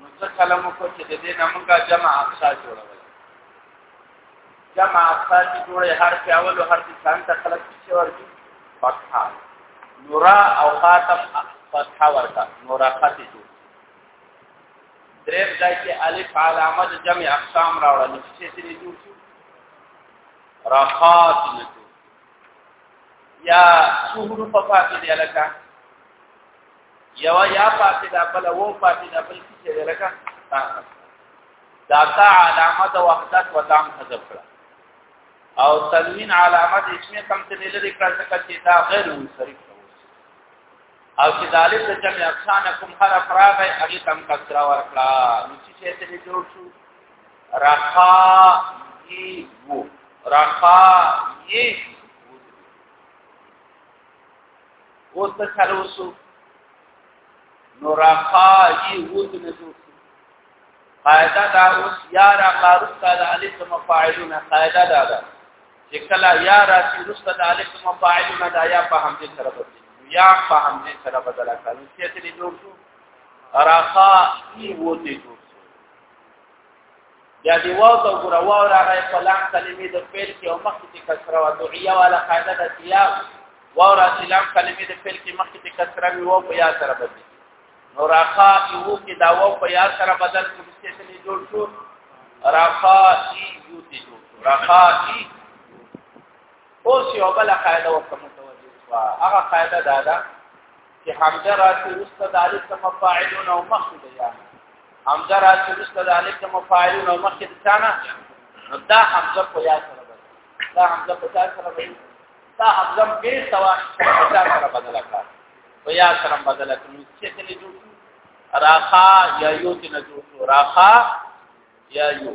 نو څه کلم کو چې د دې نامګه جمع اقصا جوړول جمع اقصا چې جوړه هر په اول او هر ثان ته خلق شي ورته فتحه نورا او خاتم فتحه ورته نورا خاتم جوړ دریم ځای کې الف علامه د جمع اقسام راوړل چې څه دې جوړ شو رخات یا شهور په پاتې دی لکه یو یا پاتې دا بل وو پاتې دا بل څه دی لکه دا تا علامه د وحدت و تام حذف کړه او تنوین علامه د اسمه کم ته نه لري کړه ځکه چې دا غیر منصرف او چې دالب د جمع افسان کوم هر افراغ هغه تم کثرا ورکړه نو چې ته دې جوړ شو رخا یی وو رخا یی اوس د خلوصو نو رقا یې وود نه جوړ قاعده دا اوس یا را قارص د الف مفاعلون قاعده دا ده چې کله یا را چې رسته د الف مفاعلون دا یا په همدې سره بدلی یا په همدې سره بدل کړو چې دې جوړ شو رقا یې وود نه جوړ یا دی واو ته ګور واو راغی په لام کلمې د فعل کې او مخکې کې کسره او دعیه والا قاعده د سیاق واو را چې لام کلمې د فعل کې مخکې کې کسره وی واو په یا سره بدل نو راخا یو کې دا واو په یا سره بدل کې څه څه جوړ شو راخا ای یو ته جوړ شو راخا ای اوس یو بل قاعده ورته متوجه شو هغه قاعده دا ده چې حمزه راځي رسته د الف مفاعلون او مخکې دی حمزه را چې رسته د الف د مفاعلون او مخکې ثانه نو دا حمزه په یا سره بدل دا حمزه په تا سره بدل دا حمزه به سوا په تا سره بدل کړه په یا سره بدل کړه نو چې ته جوړ راخا یا یو چې نه جوړ راخا یا یو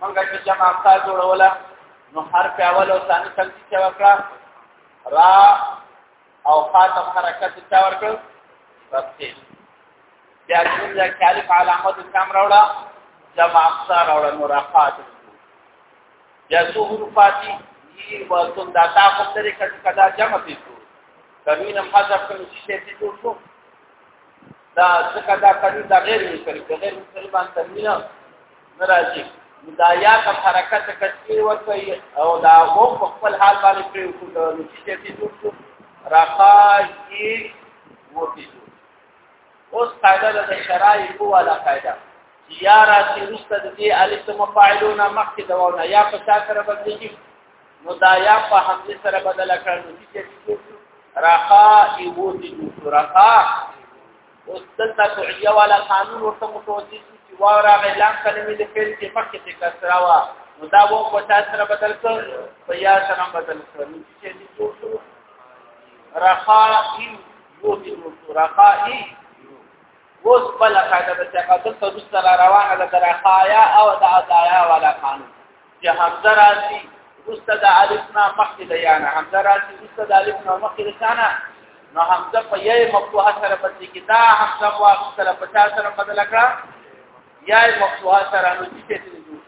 مونږ چې جمع تا جوړوله نو هر په اول او ثاني تل چې وکړه را او خاتم حرکت چې ورکړ رسته بیا کوم ځای کې الف علامت کم راوړه جمع اقصا راوړه نو راخات یا ظهور فاتی ای وزن داتا په ترې کړه کدا جمع پیسو کمین حذف کوم چې ته جوړ شو دا څه کدا کړي دا غیر مستری غیر مستری باندې ناراضي دا یا کوم حرکت کثیر ورکوي او دا وو په خپل حال باندې پرې وکړو د نتیجې ته جوړ شو راخایي ورته جوړ اوس قاعده د شرایع کوله قاعده یا راځي رسته د دې الف مفاعلون مخکې دا ونه یا په شا سره بدلېږي نو دا یا په حمزه سره بدل کړو چې راخا ایو دي راخا اوس دلته شرعیه والا قانون ورته متوجه شو چې واو راغی لام کلمې د فعل کې مخکې څه کسره وه نو دا واو په چا سره بدل کړ په یا سره بدل کړ نو چې دې جوړ شو رخائي یو دې جوړ شو رخائي اوس بل قاعده د څه قدر ته روانه ده رخایا او د ادایا والا قانون چې حمزه راځي وسته د الف نه مخکې د یا نه حمزه راځي وسته د الف نه مخکې د ثانه نو حمزه په یې مفتوح سره پدې کې دا حمزه واو سره په چا سره بدل کړه یا مفتوح سره نو چې څه دي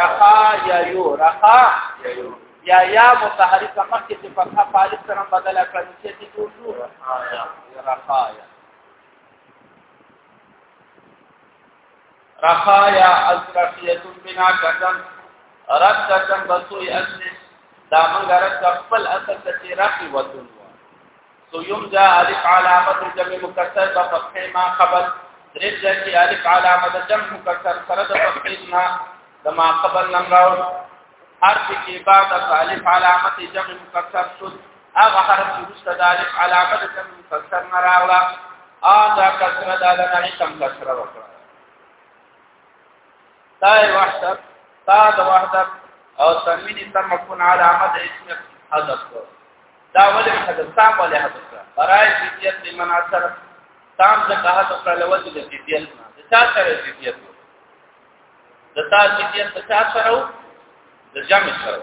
رخا یا یو رخا یا یا متحرک مخکې په فتحه فالف سره بدل کړه چې څه دي رخا یا رخا رخایا الکفیه بنا کتن رد کتن بسوی اصل دا منګه رد خپل اصل ته چې راخي وتون سو یم جا الف علامت جمع مکسر په فتحه ما قبل درې ځکه الف علامت جمع مکسر سره د فتحه ما د ما قبل نمراو حرف کې بعد الف علامت جمع مکسر شد هغه حرف چې وروسته د الف علامه د جمع مکسر نه راغله ان دا کسره د لنړي کم کسره وکړه دا وحدت دا د وحدت او تنوین تم مکون علامه د اسم حذف دا ولې حذف تام ولې حذف برای جدیت لمن اثر تام د قحط او لوځ د جدیت نه د چا سره جدیت د تا جدیت د چا سره د جمع سره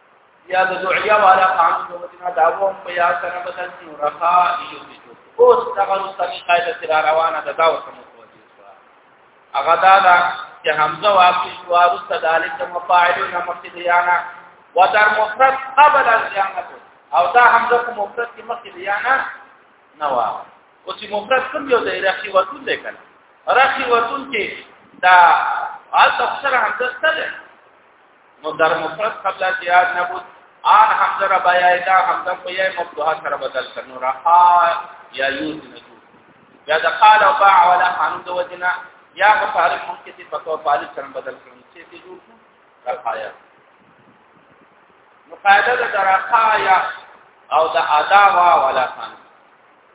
یا د دعیا والا قام کو مدینه داو په یا سره بدل شي رخا یو دي اوس دغه طریقه د تر روانه د داو سم کوي هغه دا دا چې حمزه واقع شو او صدالک د مفاعلون مقتدیانا وتر مفرد قبل الزیانه او دا حمزه کوم مفرد کې مقتدیانا نه وا او چې مفرد کوم یو د رخي وتون دی کنه رخي وتون کې دا حالت اکثر حمزه ستل نو در مفرد قبل زیاد نبود آن حمزه را بیای دا حمزه په یای مفتوحه سره بدل کړو رها یا یوز نجو یا د قال او باع ولا حمد وجنا یا مصارف ممکن چې پتو پالی سره بدل کړو چې دې جوړ رها یا مقاعده د رها یا او د ادا وا ولا خان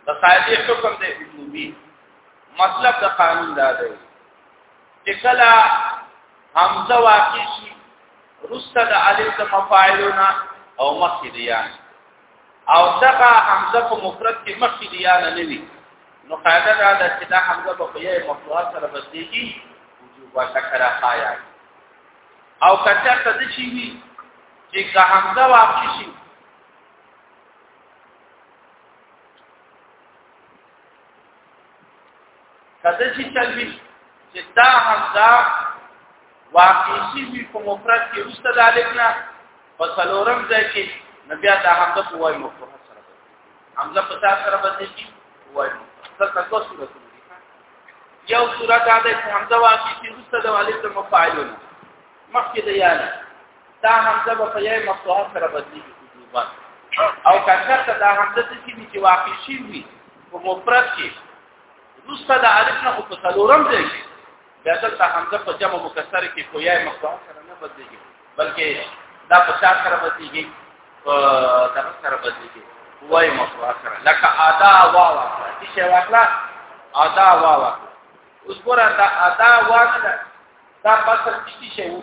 د قاعده حکم دی وجوبي مطلب د قانون دا دی چې کله همزه واقع شي رسته د الف د مفاعلونه او مخکې دی یان او دغه همزه په مفرد کې مخکې دی یان نه وي نو قاعده دا ده چې دا همزه په یوه مفعول سره بدلېږي وجوب تکرا خایا او کچا تد شي وي چې که همزه واقع شي کله چې تلوي چې دا همدا واقعي شي په مفرد کې وسته د الف نه په څلورم ځای کې نبي دا همدا په وای مفرد سره همدا په تاسو سره باندې کې وای دا څه صورت یو صورت دا چې همدا واقعي شي وسته د الف د مفاعلونه مخکې د یاله دا همزه په یوه مفتوحه سره بدلی وجوبا او کثرت دا همزه چې دي چې واقع شي وي په مفرد کې دوسته د الف نه په څلورم ځای کې بیا دلته همزه په جمع مکسر کې په یوه مفتوحه سره نه بدلیږي بلکې دا په چا سره بدلیږي په دغه سره بدلیږي وای مفتوحه سره لکه ادا واوا چې شی واخلا ادا واوا اوس ګوره دا ادا واوا دا پسر چې شی وو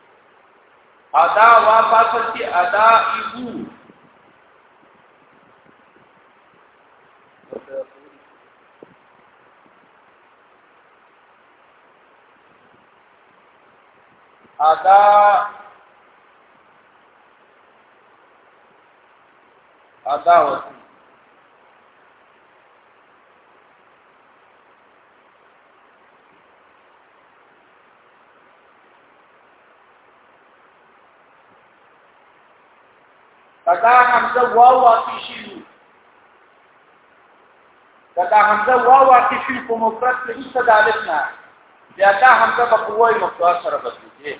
ادا واپس چې ادا ایو ادا ادا وسی کدا حمزه واو واقع شي کدا حمزه واو واقع شي کوم مفرد کې هیڅ دالت نه بیا دا حمزه په قوه مقدار سره بدلږي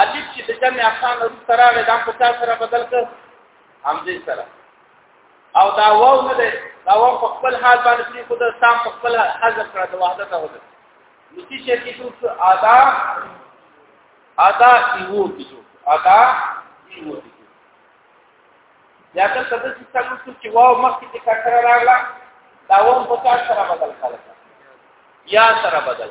الف چې د جمع اقسام د سره غي د په سره بدل کړ همزه سره او دا واو نه ده دا واو په خپل حال باندې چې خود سام په خپل حذف کړه د وحدت او ده نو چې شي کې څو ادا ادا ایو کې څو ادا ایو کې یا که څه د څه چې واو مخکې کې کړه راغله دا واو په سره بدل کړه یا سره بدل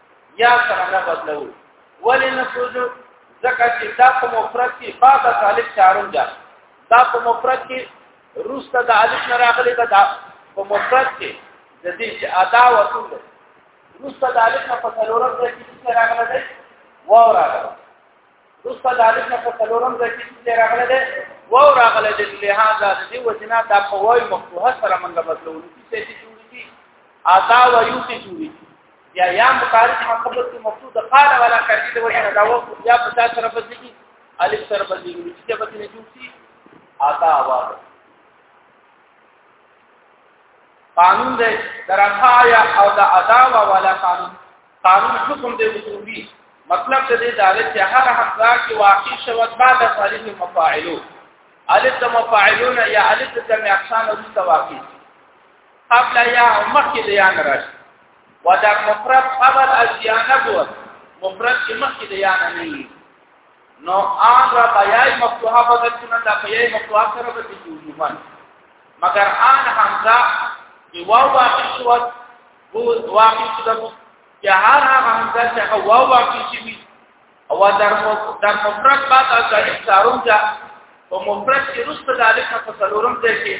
یا سره نه بدلو ولې نه سوزو ځکه چې دا په مفرد کې بعد الف چارون ده دا په مفرد کې روسته د الف نه راغلي دا په مفرد کې د دې چې ادا وصول ده روسته د الف نه په څلورم ځای کې څه راغله ده واو راغله روسته د الف نه په څلورم ځای کې څه راغله ده واو راغله ده لهدا د دې وجنا دا په وای مفتوحه سره منګه بدلول چې څه جوړي ادا وایو څه جوړي یا یا متعارف مقبول کی مقصود قال ولا کړی د وجه دا و یا په تاسو سره په ځکی الف سره په ځکی چې په دې جوړي آتا आवाज قانون دې درخا یا او دا ادا ولا قانون قانون حکم دې وجوبي مطلب دې دا چې هر حمزه کې واقع شوت بعد صالح مفاعلو الف د مفاعلون یا الف د جمع اقسام او متواقع قبل یا مخکې د یا نه راشي و دا مفرد قبل از یا نه بوه مفرد چې مخکې د یا نه نه نو آن را بیای مفتوحه بدل کنه دا بیای مفتوحه سره به جوجوان مگر آن حمزه چې واو واقع شو او واقع شو یا هر هغه حمزه چې واو واقع شي او در در مفرد بعد از الف سارون جا او مفرد چې رسته د الف په څلورم ځای کې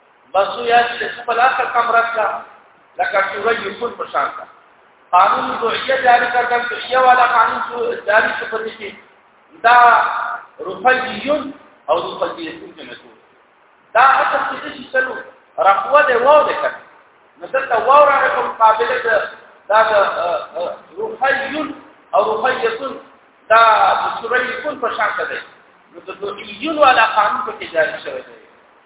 بس یا چې خپل اخر کمره کا لکه شورا یوکل په شان کا قانون دویه جاری کړل دویه والا قانون جاری شو په دې کې دا رفیون او رفیون کې مسو دا اصل څه شي چلو رقوه دی واو دی کړ نو دلته واو را کوم قابلیت دا دا رفیون او رفیون دا شورا یوکل په شان کا دی نو د دویون والا قانون په کې جاری شوی دی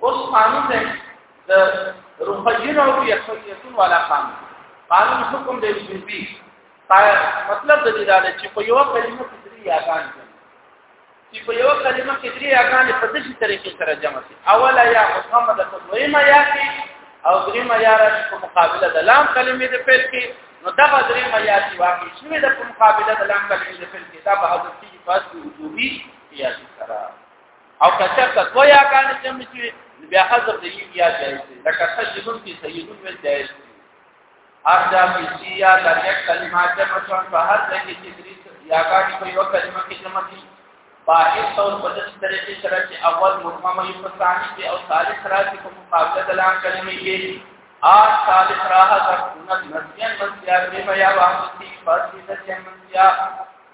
اوس قانون دی د روحیینو او یحییتون والا قانون قانون حکم دی وجوبي مطلب د دې دا دی چې په یو کلمه کې درې یاګان دي چې په یو کلمه کې درې یاګان په دې طریقې سره جمع شي اوله یا مخمه د دویمه یا کې او دریمه یا راشي په مقابله د لام کلمې د پیل کې نو دا به دریمه یا چې واقع شوه د مقابله د لام کلمې د پیل کې دا به حضرت فاس وجوبي یا سره او کچر ته دوه یا کان جمع شي بیا حذف د یو یا جایز دی لکه سجدون کې سیدون ویل جایز دی ارجا فی سیا د یک کلمه جمع شون په هر ځای کې تدریس یا کان په یو کلمه کې جمع شي باید طور په دې طریقې سره چې اول مهمه یو په ثاني کې او ثالث راځي په مقابله د لام کلمې کې آج ثالث راحت سنت نسیان منسیا بے بیا واحد تی فرسی نسیان منسیا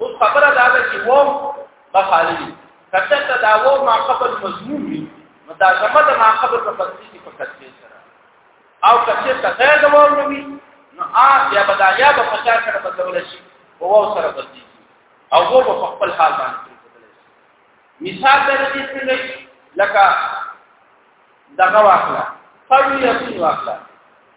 اوس خبره دا ده چې وو مخالفي کته ته دا وو ما قبل مضمون وي متازمه د ما قبل په تفصیل په کتلې سره او کته ته غیر د وو نو وي نو آ یا بدا یا په فشار سره بدلول شي او وو سره بدلي او وو په خپل حال باندې مثال درته څنګه لکه دغه واخله فوی یقین واخله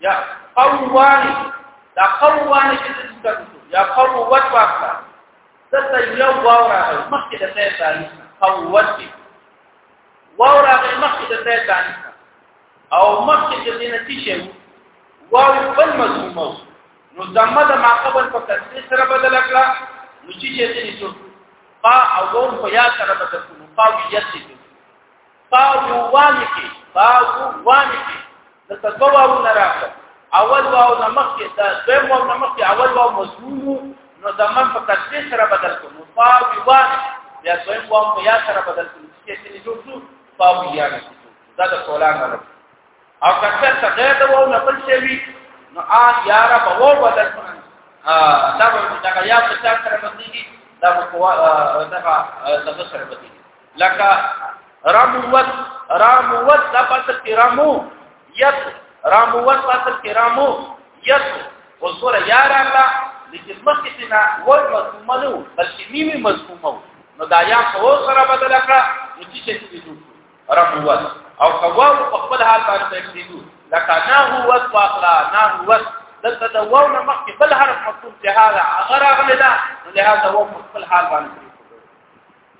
یا قوان دا قوان چې ذکر یا قوت واخلا دته یو واو راغلی مخکې د ته تعالی قوت دی واو راغلی مخکې د ته تعالی او مخکې د دې نتیجه واو بل مضمومه نو زمه د ماقبل په کثرت سره بدل کړه نو چې چې دې شو قا او ګور په یا سره بدل کړو قا یې چې قا یو والکی قا یو والکی د تقوا او نه راغله اول واو نه مخکې دا دویم واو نه مخکې اول واو مضمون نو زمن په کسې سره بدل کو نو فا ویوان یا دویم واو په یا سره بدل کو چې څه جوړ شو فا ویان دا د کولان نه او کسه څنګه دا واو نه بل شي وی نو آ یارا په واو بدل کو دا به دا یا په سره بدلېږي دا په دا دا سره بدلېږي لکه رموت رموت دا پاتې کرامو یت رموت پاتې کرامو یت وصوره یا راغلا لیکن مخکې نه ور مضمومه نو بلکې نیمه مضمومه نو دا یا په سره بدل کړه نو چې څه دي رموت او قوا په خپل حال باندې تکلیدو لکه نه هو واخلا نه هو دلته د واو نه مخکې بل حرف مکتوب چې هغه هغه راغلی دا نو لهدا واو په خپل حال باندې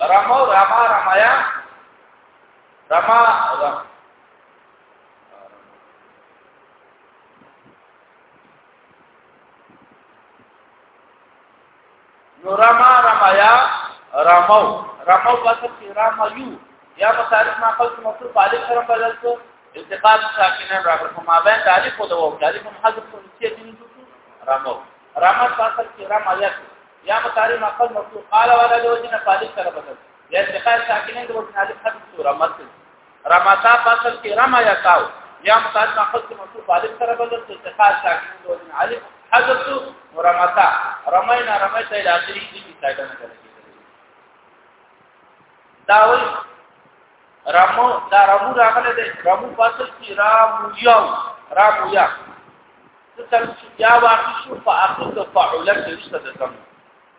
رمو رما رمایا رما نو رما رمایا رمو رمو پس کی رما یو یا مصارف ما خلق مصر پالک سره بدل کو التقاط ساکنه راغله ما بین تعریف او دوه تعریف حذف کو نسیه دین رمو رما پس کی رما یا یا مصاری مقصد مفتوح قال ولا د وجنه فالق سره بدل یا اتخاذ ساکنین د وجنه الف حد سوره مثل رمتا فصل کې رما یا تاو یا مصاری مقصد مفتوح فالق سره بدل اتخاذ ساکنین د وجنه الف حد سوره رمتا رمینا رمیتا الى اخره دې کې څنګه نه کوي دا ول رمو دا رمو راغله دې رمو فصل کې رامو یو رامو یا ځکه چې یا واقع شو په اخر د فعوله کې رسته ده کوم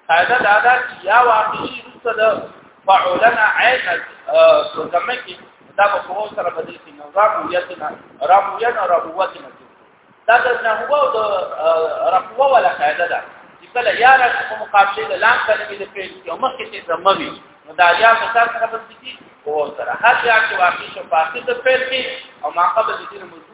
قاعده دا ده چې یا واقع شي رسته ده فعولنا عین زمه کې دا په کوم سره بدل کې نظام یتنا ربوینا ربوتنا دا د نحو او د رقوه ولا قاعده ده چې کله یا را په مقابله د لام کلمې د فعل کې مخکې ته زمه وي نو دا یا مثال سره بدل کې کوم سره هر یا چې واقع شو په اخر د فعل کې او ما قبل دې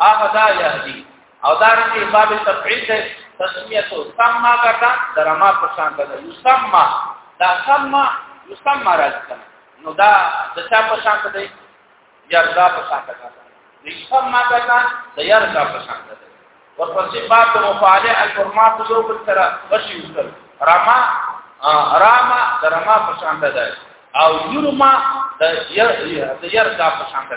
احدا یهدی او دا رنګه باب تفعیل ده تسمیه تو سما کړه درما په شان ده یسما دا سما یسما راځي نو دا د چا په شان ده یردا په شان ده یسما کړه د یردا په شان ده ورپسې باب د مفاعله الفرمات یو بل سره وشي وکړ راما راما درما په شان ده او یرما د یردا په شان ده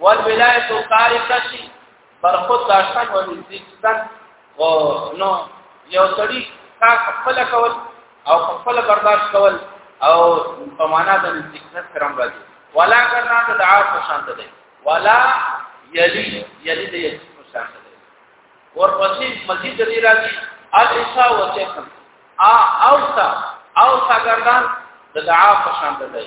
والولایت الطارقه پر خود داشتن و نزدیکتن و نو یو سړی کار خپل کول او خپل برداشت کول او په معنا د نزدیکتن سره راځي ولا کرنا ته دعا په شان ده ولا یلی یلی د یلی په شان ده ورپسې مزید دې راځي الاشا و چکم ا اوسا اوسا گردان د دعا په شان ده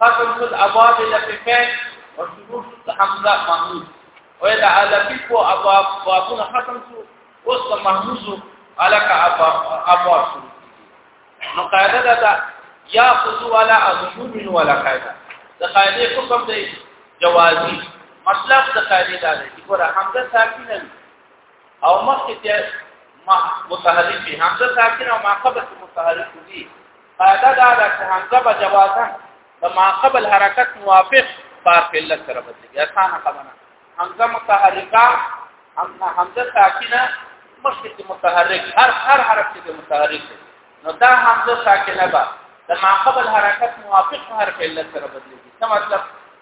ختم شد ابواب لففین او شروع شد حمزه محمود او دا لفف او ابواب بابونه ختم شو اوس محمود الک ابواب ابواب شروع نو قاعده دا, دا یا خذو ولا اغشو من ولا قاعده دا قاعده حکم دی جوازی مطلب دا قاعده دا دی ګوره حمزه ساکنه او مخکې متحرک حمزه ساکنه او ما قبل متحرک دي قاعده دا ده چې همزه په جوازه د ما قبل حرکت موافق بار په لږ سره بدلږي اسانه خبره همزه متحرکه هم همزه ساکنه مخکې متحرک هر هر حرف کې متحرک نو دا همزه ساکنه به د ما قبل حرکت موافق حرف په لږ سره بدلږي څه مطلب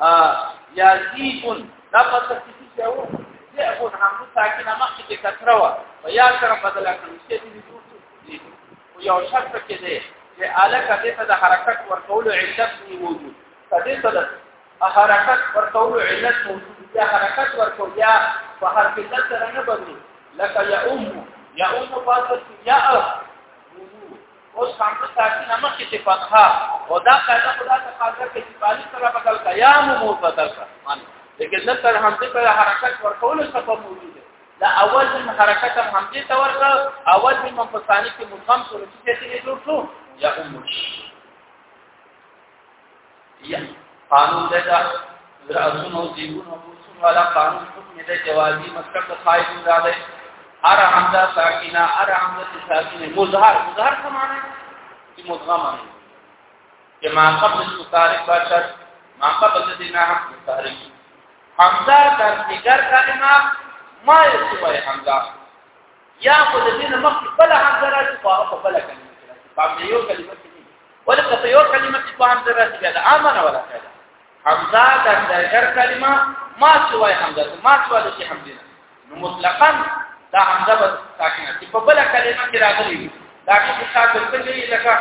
ها یا زیبون دا په تفصیل کې و زیبون حمزه ساکنه مخکې کې کثره و او یا سره بدل کړو چې دې جوړ شي او یو شرط کې دی چې الک دې ته د حرکت ورکول علت نه موجود دې ته د حرکت ورکول علت موجود یا حرکت ورکول یا په هر کې د سره نه بدلی لکه یا ام یا ام فاصل یا اف اوس څنګه تاسو نه مخکې چې فتحه او دا قاعده خدا ته قاعده کې چې پالي سره بدل کا یا مو بدل کا معنی لیکن نن تر همدې پر حرکت ورکول سبب موجود دی دا اول من حرکت هم همدې ته ورکا اول من په ثاني کې مقام سره چې څه جوړ شو یا هم یا قانون دې دا راسونو دیونو اصول والا قانون حکم دې جوازي مطلب د فائد دا ده ار حمزه ساکینه ار حمزه ساکینه مظهر مظهر څه معنی دی مدغه معنی چې ما قبل التارک باشد ما قبل دې نه حق التارک حمزه در دیگر کلمه ما یسوی حمزه یا خو دې نه مخکې بل حمزه راځي په بل کلمه په یو کلمه ولې که په یو کلمه کې په همزه راځي بیا د عامه نه ولا کړي همزه د دغه کلمه ما سوای همزه ما سوای د همزه نو مطلقاً دا همزه به ساکنه چې په بل کلمه کې راغلي وي دا کې حساب کوي لکه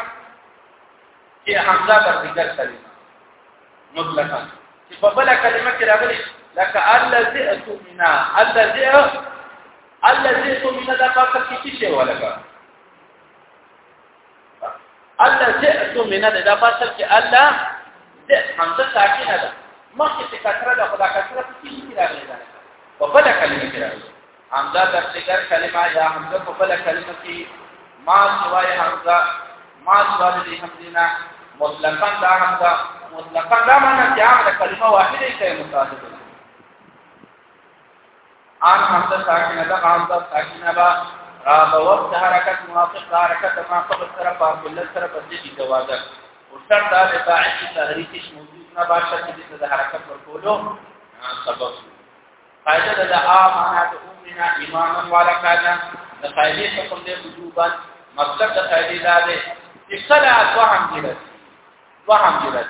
چې همزه د ذکر کلمه مطلقاً چې په بل کلمه کې راغلي لکه الذي اتمنا الذي الذي اتمنا دا په کې څه ولا کړه الله جئت من ده دا فصل کې الله د حمزه ساکنه ده مخکې چې کثره ده خدا کثره په کې کې راغلي ده په بل کلمه کې راغلي حمزه د ذکر کلمه یا حمزه په بل کلمه کې ما سوای حمزه ما سوای دې حمزینا مطلقاً دا حمزه مطلقاً دا معنی چې هغه کلمه واحده کې متعدد ان حمزه ساکنه ده حمزه ساکنه با په وخت حرکت موافق حرکت ما قبل سره په ملت سره په دې کې واده او شرط دا د باعثي تحریک موجود نه باشه چې د حرکت ورکولو سبب قاعده د ا معنا د امنا اماما والا قاعده د قاعده حکم دی وجوبا مطلب د قاعده دا دی چې کله اتوهم جلد وهم جلد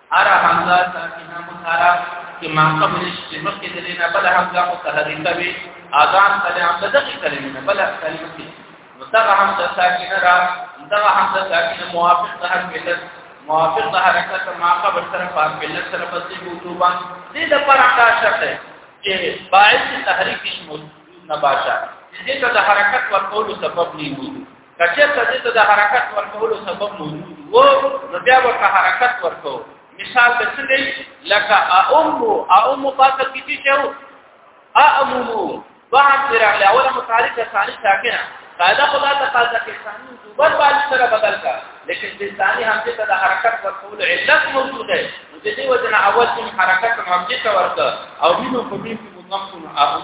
ارا حمزه ساکنه مصارف چې ما قبل چې مخکې د لینا بل حمزه متحرکه وي اذان کله حمزه دغه کلمه بل کلمه کې متغه حمزه ساکنه را دغه حمزه ساکنه موافق د هر ملت موافق د حرکت ما قبل سره په ملت سره په دې وجوبا دې د پر اکا شرط دی چې باعث تحریک شمول نه باشا دې ته د حرکت ورکولو سبب نه وي کچه ته ته د حرکت ورکولو سبب موجود وو نو بیا ورته حرکت ورکو مثال د څه دی لکه اعم اعم پاتل کیږي چې اعم بعد سره له اوله متعلق ثاني ساکنه قاعده خدا ته قاعده کې ثاني دوبر باندې سره بدل کا لیکن د ثاني همزه ته د حرکت ورکول علت موجود دی نو د دې وجنه اول چې حرکت همزه ته ورته او وینو په دې کې مضمون اعم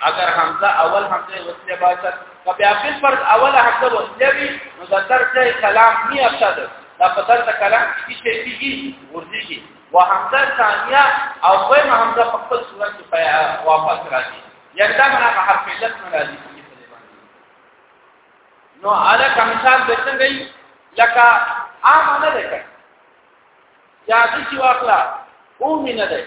اگر حمزه اول حمزه وسله باشد و بیا فل فرض اول حمزه وسله وی نو دا ترجه کلام نی افسد دا په ترجه کلام کې شي کیږي ورځيږي و حمزه ثانیه او دویم حمزه په خپل صورت کې واپس راځي یعنی دا معنا په حرف علت نه راځي نو اعلی کمثال به څنګه لکه عام نه ده یا د چې واخلا او نه ده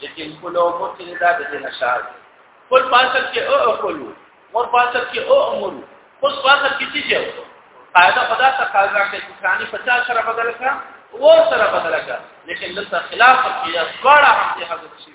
لیکن کلو مور کې دا د دې نشار خپل پاسل کې او اقلو مور پاسل کې او امر خپل پاسل کې څه یو قاعده خدا ته قاعده کې ثاني 50 سره بدل کړه او سره بدل کړه لیکن دلته خلاف کې یا څوړه هم دې حضرت شي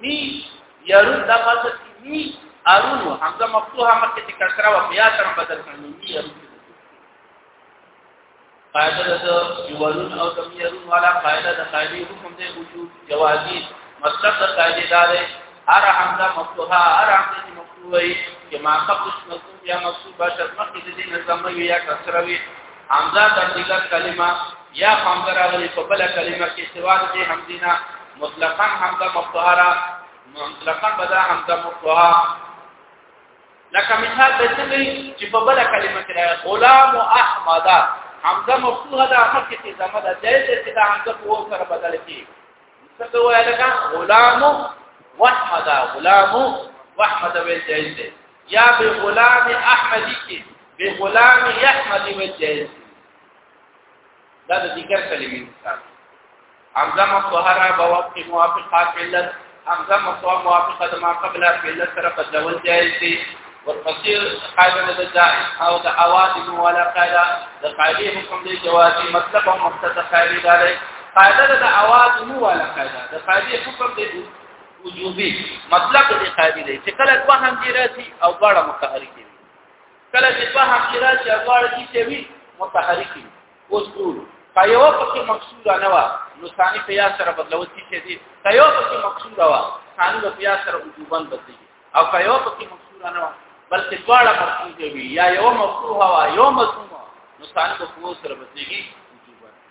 می یارون دا ماده می ارون حمزه مفتوحه مکه چې کسره او بیا تر بدل کړي می یارون قاعده د یوالون او د میرون والا قاعده د قاعده حکم دی وجود جوازی مطلب د قاعده دار هر حمزه مفتوحه هر حمزه چې مفتوحه وي چې ما قبل مکتوب یا مکتوب بشر مخکې د دې نظم یا کسره وي حمزه ترتیله کلمه یا حمزه راغلی په بل کلمه کې سوا د حمزینا مطلقاً حمزه مفتوحه مطلقاً بدا حمزه مفتوحه لکه مثال د څه چې په بل کلمه کې راغلی غلام احمد حمزه مفتوحه د اخر کې زمه ده جایز چې دا حمزه په اور سره بدل کی څه وایي لکه غلام واحمد غلام واحمد ویل جایز دی یا به غلام احمدی کې به غلام احمدی وجه دا د ذکر کلمې مثال حمزه مطهره په وخت کې موافقه فعلت حمزه مطهره موافقه د ما قبل فعلت سره په ډول جایز دي ورپسې قاعده د جائز او د اواز ولا قاعده د قاعده حکم دی جوازي مطلب او مقصد قاعده ده قاعده د اواز ولا قاعده د قاعده حکم دی وجوبي مطلب دې قاعده دی چې کله په هم کې راشي او غاړه متحرک وي کله چې په هم کې راشي او غاړه کې څه وي متحرک وي اوس ټول کایو پکې مقصوره نه و نو ثاني پیاس سره بدلول کیږي دي کایو پکې مقصوره و ثاني د پیاس سره وجوبن بدلي او کایو پکې مقصوره نه و بلکې غاړه مقصوره وي یا یو مقصوره و یو مقصوره نو ثاني د قوت سره بدليږي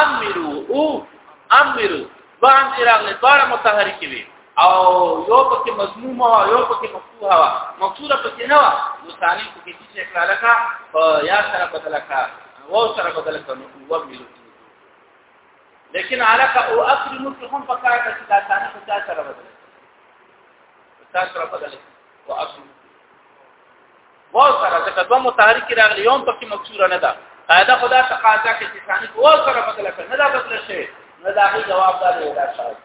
امرو او امرو باندې راغلي دواړه متحرک وي او یو پکې مضموم او یو پکې مفتوح هوا مقصوره پکې نه و نو ثاني پکې چې اقرار لکه یا سره بدل کا او سره بدل کا نو و ملو لیکن علاقه او اصل نو هم پکاره چې دا ثاني په چا سره بدل چا سره بدل او اصل و سره ځکه دوه متحرک راغلی یوم پکې مکسوره نه ده قاعده خدا تقاضا کې چې ثاني و سره بدل کړي نه دا بدل شي نه دا هي جواب دا دی دا شاید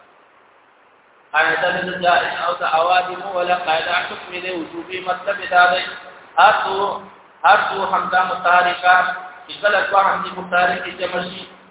قاعده د جائز او د اوادم ولا قاعده حکم دی وجوبي مطلب دا دی اتو اتو همدا متحرکه چې کله دوه همدي متحرک جمع شي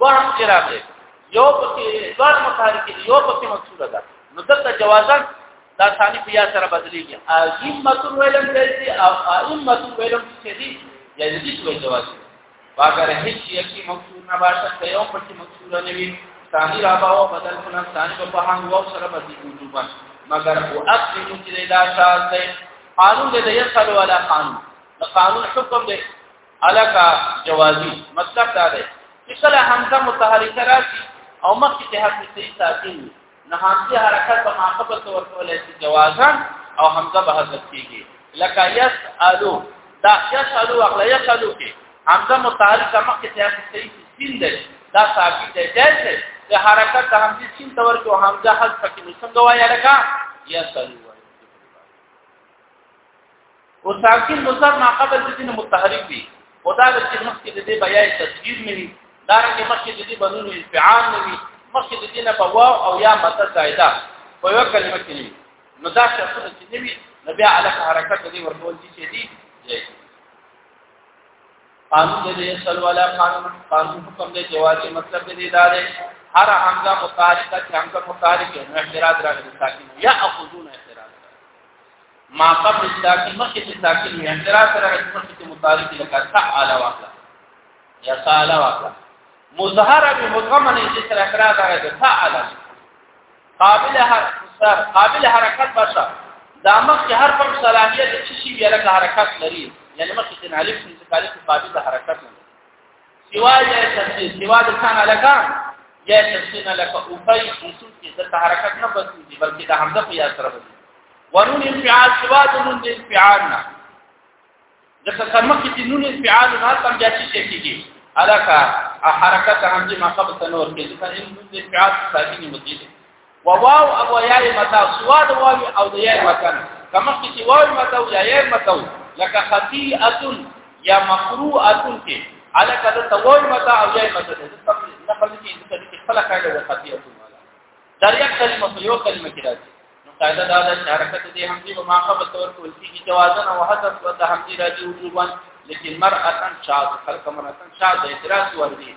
وهم کې راغلي یو پکې دوه متحرک دي یو پکې مکسوره ده نو دلته جوازن دا ثاني په یا سره بدلېږي ائمه ویلم چې او ائمه ویلم چې دي یعنی دې کوي جواز واګر هیڅ یکی مکسور نه باشه ته یو پکې مکسور نه وي ثاني راباو بدل کنا ثاني په هغه وو سره بدلي وجوبا مگر او اصل چې دا شاذ دی قانون دې یصل ولا قانون قانون حکم دی الکا جوازی مطلب دا دی چې کله حمزه متحرکه راشي او مخکې ته حرف صحیح ساکن وي نه حمزه حرکت په معقبه تور کولای شي جوازا او حمزه به حذف کیږي لکه یسالو دا یسالو اغلا یسالو کې حمزه متحرکه مخکې ته حرف صحیح سین دی دا ساکن دی جایز دی چې حرکت د حمزه سین تور کې او حمزه حذف کیږي څنګه وایي لکه یسالو او ساکن مصدر ما قبل د دین متحرک وي او دا د چې مخکې د دې بیا تسجیل نه وي دا رنګه مخکې د دې بنونو انفعال نه وي مخکې د دې نه په واو او یا مت زائده په یو کلمه کې نه نو دا شرطونه چې نه وي نو بیا علاقه حرکت دې ورکول دي چې دي قانون دې اصل والا قانون قانون حکم دې جواز مطلب دې دا دی هر حمزه متعلقه چې حمزه متعلقه نه اعتراض راغلی ساکن یا اخذون ما قبل الساکن مخکې چې ساکن وي اعتراض سره راځي مخکې چې متعارف لکه تعالی واخله یا تعالی واخله مظهر به مضمن چې سره اعتراض راځي تعالی قابل هر سر قابل حرکت بشه دا مخکې هر پر صلاحیت چې شي بیا لکه حرکت لري یعنی مخکې چې الف چې قابل حرکت لري سوا یا تفسیر سوا د ثان لکا یا تفسیر لکا او پای انسو کې د حرکت نه بسوي بلکې د حمزه په یا سره بسوي ونون انفعال سوا د نون د انفعال نه ځکه سمه کې د نون انفعال نه تم بیا شي کېږي الکا حرکت حمزه ما قبل تنور کې ځکه ان نون د انفعال ساکن مدې وواو او یای متا سواد واو او د یای مکان کما چې واو متا او یای متا لکه خطیئه یا مقروءه کې على کده تواو متا او یای متا د خپل نقل کې د خپل قاعده د خطیئه والا دا یو کلمه په یو کلمه کې راځي نو قاعده دا ده چې حرکت دې همدې په ماقبه تور کول کېږي توازن او حذف او د همدې راځي وجوبان لیکن مرأه شاذ خلق مرأه شاذ اعتراض ور دي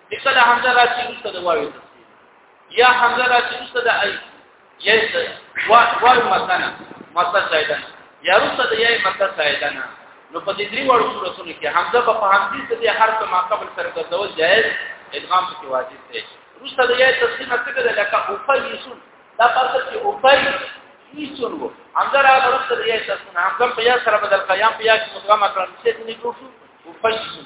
کله حمزه راشي نو څه واوي یا حمزه راشي نو څه د ای یس وا وا مثلا مثلا زیاده یا رسته د یای مثلا زیاده نه نو په دې درې وړو صورتونو کې حمزه په فهمدي څه دي حرف ما قبل سره ګرځول جائز ادغام کې واجب دی رسته د یای تفسیر نه څه ده لکه او فیسون دا پاتې چې او فیسون وو حمزه را رسته د یای تفسیر حمزه په یا سره بدل قیام په یا کې مدغم کړم چې دې نه کوو او فیسون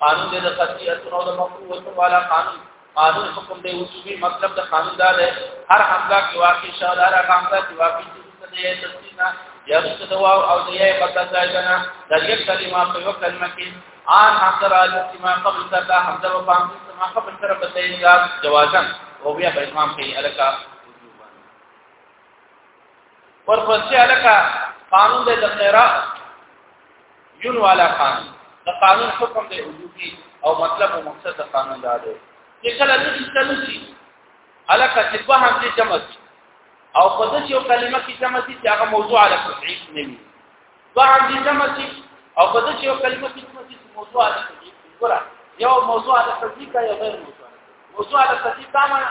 قانون دې د قطعیت او د مقبولیت والا قانون قانون حکم دې اصولي مطلب د قانون دا دی هر حمله کې واقع شوه دا هر حمله کې واقع دي دې تفصیلنا یا څه دوا او دې مطلب دا کنه د دې کلمه په یو کلمه کې آن حضر الاسم ما قبل سره حمزه و فهم ما قبل سره په دې جوازن او بیا په امام کې الکا ورپسې الکه قانون د تقرا یون والا قانون د قانون حکم دی وجودي او مطلب او مقصد د قانون دا دی چې کله د اسلامي شي الکه چې په هم دې جمع او په دې یو کلمه کې جمع شي چې هغه موضوع علی تفعیل نه وي په هم دې جمع شي او په دې یو کلمه کې جمع شي موضوع علی تفعیل ګره یو موضوع علی تفعیل کا یو غیر موضوع موضوع علی تفعیل دا معنی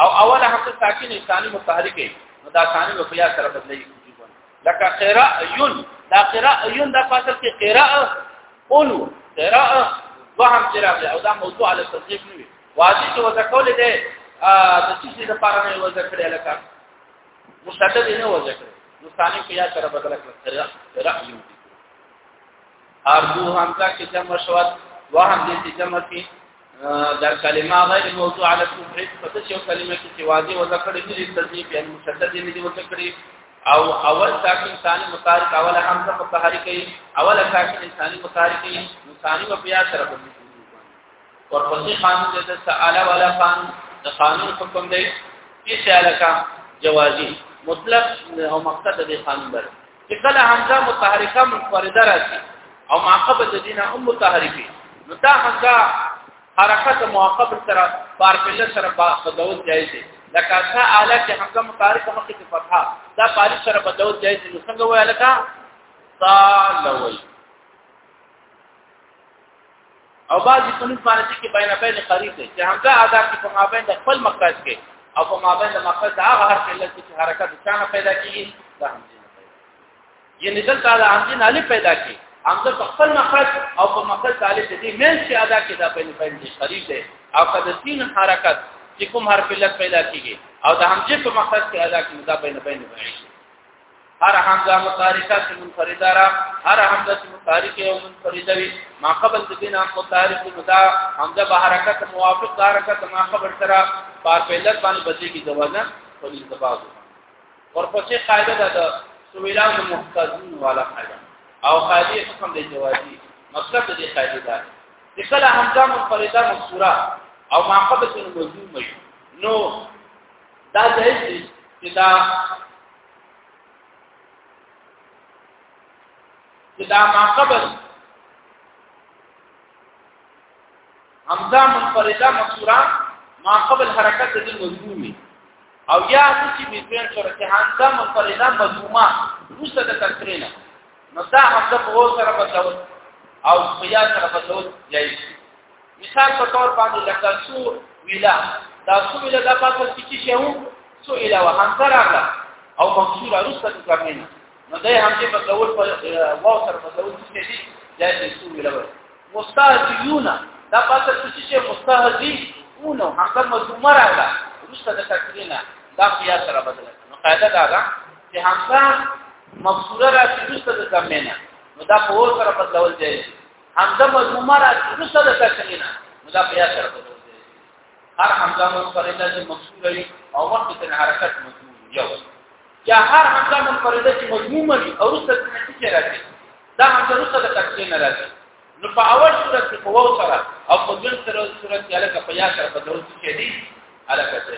او اول حرف ساکن ثاني متحرک نو دا ثاني په بیا سره بدلی لکه قراء یون دا قراء یون دا فاصل کې قراء اولو قراء وهم قراء او دا موضوع علی تصدیق نه وي واجب چې وځه کول دي د څه د پاره نه وځه کړی لکه مشدد نه وځه کړی نو ثاني په یا سره بدل کړ قراء قراء یون ارجو همزه کې جمع شوت وهم دې جمع کې دا کلمه غیر موضوع علی التفرید پس یو کلمه کې چې واضح وځ کړی نه دي تذیب یعنی مشدد نه دي وځ کړی او اول ساکن ثاني متحرک اول حمزه متحرک اول ساکن ثاني متحرک ثاني په بیا سره باندې ورپسې قانون د ساله ولا قان د قانون حکم دی چې ساله کا جوازي مطلق او مقصد د قانون دی چې کله همزه متحرکه منفرده راځي او معقبه د دینه هم متحرکه نو دا همزه حرکت معقب سره فارفله سره بدول جایز دی لکه تا اعلی چې همزه متحرکه مخکې ته فتحه دا پالی سره بدول جایز دی څنګه وایي لکه صالوي او بعضی په نس باندې کې بین بین قریب دی چې همدا ادا کې په مابین د خپل مقصد کې او په مابین د مقصد هغه هر کله چې حرکت څنګه پیدا کیږي دا هم دی یعنی دلته د همدین علی پیدا کی همدا په خپل مقصد او په مقصد علی د دې مین چې ادا کې دا بین بین دی قریب دی او کله تین حرکت چې کوم هر کله پیدا کیږي او د همدې په مقصد کې ادا کې دا بین بین دی هر حمزه متحرکه چې منفرده را هر حمزه چې متحرکه او منفرده وي ما قبل د دین هم متحرک مدا حمزه به حرکت موافق حرکت ما خبر سره پار پیلر باندې بچي کی دوازه په انتباه ورپسې قاعده ده د سویلان د محتاجین والا قاعده او قاعده حکم دی جوازي مطلب د دې قاعده ده چې کله حمزه منفرده مصوره او ما قبل د موضوع مې نو دا ځای چې دا دا ما قبل همدا منفرده مصوره ما قبل حرکت د مضمومي او یا چې مثال سره چې همدا منفرده مضمومه روسه د تکرینه نو دا حمزه په وو سره بدلول او بیا سره بدلول جایز مثال په تور باندې لکه سو ویلا دا سو ویلا د پاتل کیږي چې هو سو اله وهمزه راغله او مکسور ارسته کوي نو دا همدې بدلول په وو سره بدلول چې دي جایز سو ویلا مستهزئون دا پاتل کیږي چې مستهزئون همزه مضمومه راغله ارسته د تکرینه دا بیا سره بدلول نو قاعده دا ده چې همزه مقصوره را تلوسته د تمنه نو دا په اور سره بدلول دی حمزه مضمومه را تلوسته د تکلینا نو دا بیا سره بدلول دی هر حمزه منفرده چې مقصوره وي او وخت ته حرکت مضمون یو یا هر حمزه منفرده چې مضمومه وي او رسته نتیجه راځي دا حمزه رسته د تکلینا راځي نو په اول صورت کې په وو سره او په دل سره صورت کې الګ په یا سره بدلول کېږي الګ څه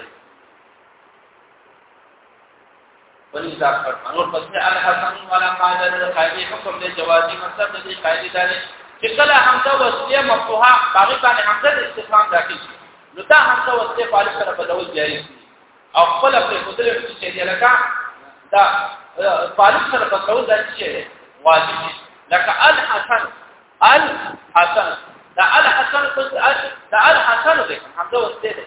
ولې دا فرق نور پس نه الحسن ولا قاعده د قاعده حکم د جوازي مطلب د دې قاعده دا دی چې کله همزه وصلیه مفتوحه باغی باندې همزه د استفهام داخل شي نو دا همزه وصلیه په لاره بدلول جایز او خپل په مدل کې چې لکه دا فالس سره بدلول دا چې واجب دي لکه الحسن الحسن دا الحسن دا الحسن دی همزه وصلیه